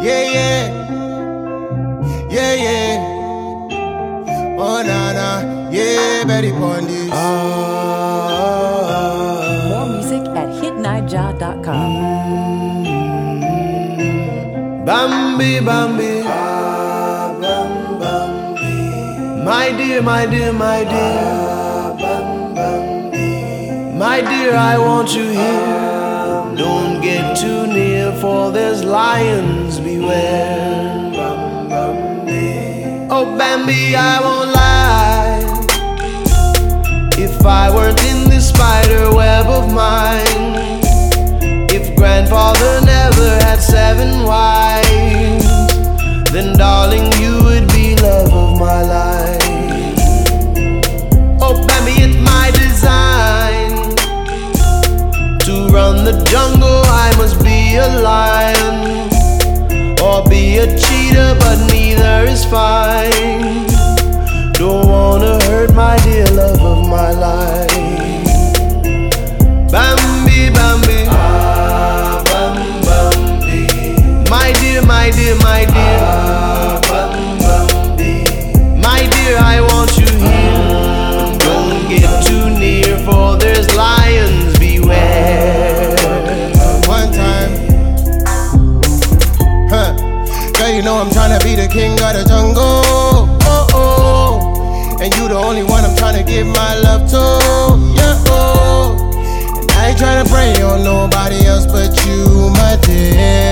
Yeah, yeah. Yeah, yeah. Oh, na, na. Yeah, Betty Pondy. More music at hitniger.com. Bambi, Bambi. Ah, Bambi. My dear, my dear, my dear. Ah, Bambi. My dear, I want you here. For there's lions beware. Eh. Oh, Bambi, I won't lie. If I weren't in this spider web of mine, My dear, my dear, my dear. I want you here. Don't get too near, for there's lions beware. One time. Huh. Girl, you know I'm tryna be the king of the jungle. Oh, oh. And you the only one I'm tryna give my love to. Yeah, oh. And I ain't tryna pray on nobody else but you, my dear.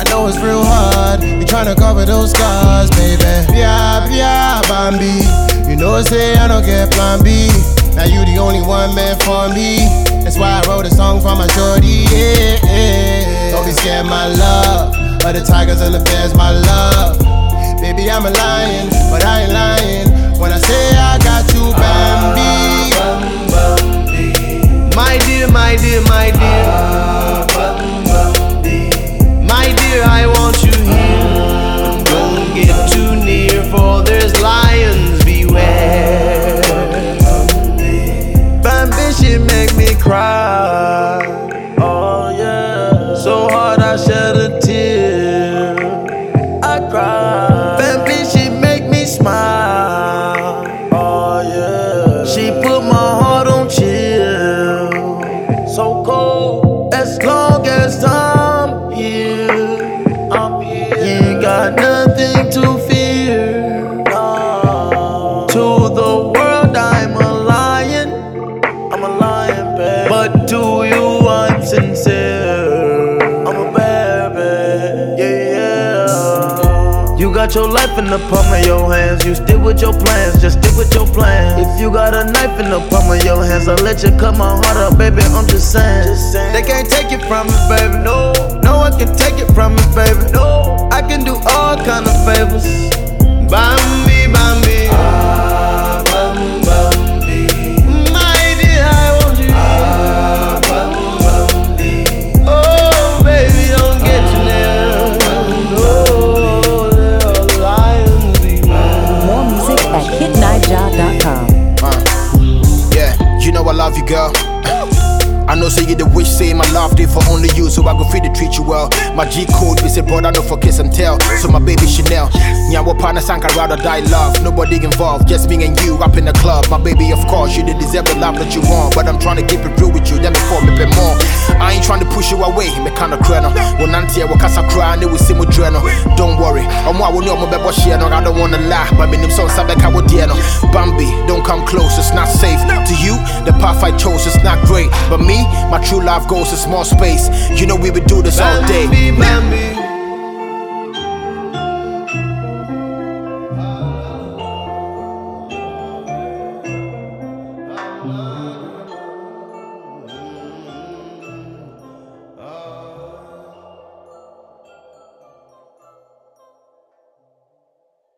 I know it's real hard. You're tryna cover those scars, baby. Yeah, yeah, Bambi. You know, I say I don't get plan B. Now you the only one meant for me. That's why I wrote a song for my shorty. Yeah, yeah. Don't be scared, my love. But the tigers and the bears, my love. Baby, I'm a lion, but I ain't lying. When I say I got you, Bambi. Make me cry. Oh yeah. So hard got your life in the palm of your hands. You stick with your plans, just stick with your plans. If you got a knife in the palm of your hands, I'll let you cut my heart up, baby. I'm just saying. They can't take it from me, baby. No, no one can take it from me, baby. No, I can do I say you the wish say my love did for only you, so I go free to treat you well. My G code, we say brother no for kiss and tell. So my baby Chanel, yeah, what partner sank I rather die love. Nobody involved, just me and you up in the club. My baby, of course, you did deserve the love that you want, but I'm trying to keep it real with you. Before me pay more, I ain't trying to push you away. Me kinda crano. When auntie I casa and it was simo dreno. Don't worry, I'm what we know a share. I don't wanna lie, but me name son sabe ka wo no. Bambi, don't come close, it's not safe. To you, path I chose is not great, but me, my true love goes to small space. You know we would do this all day. Bambi, Bambi.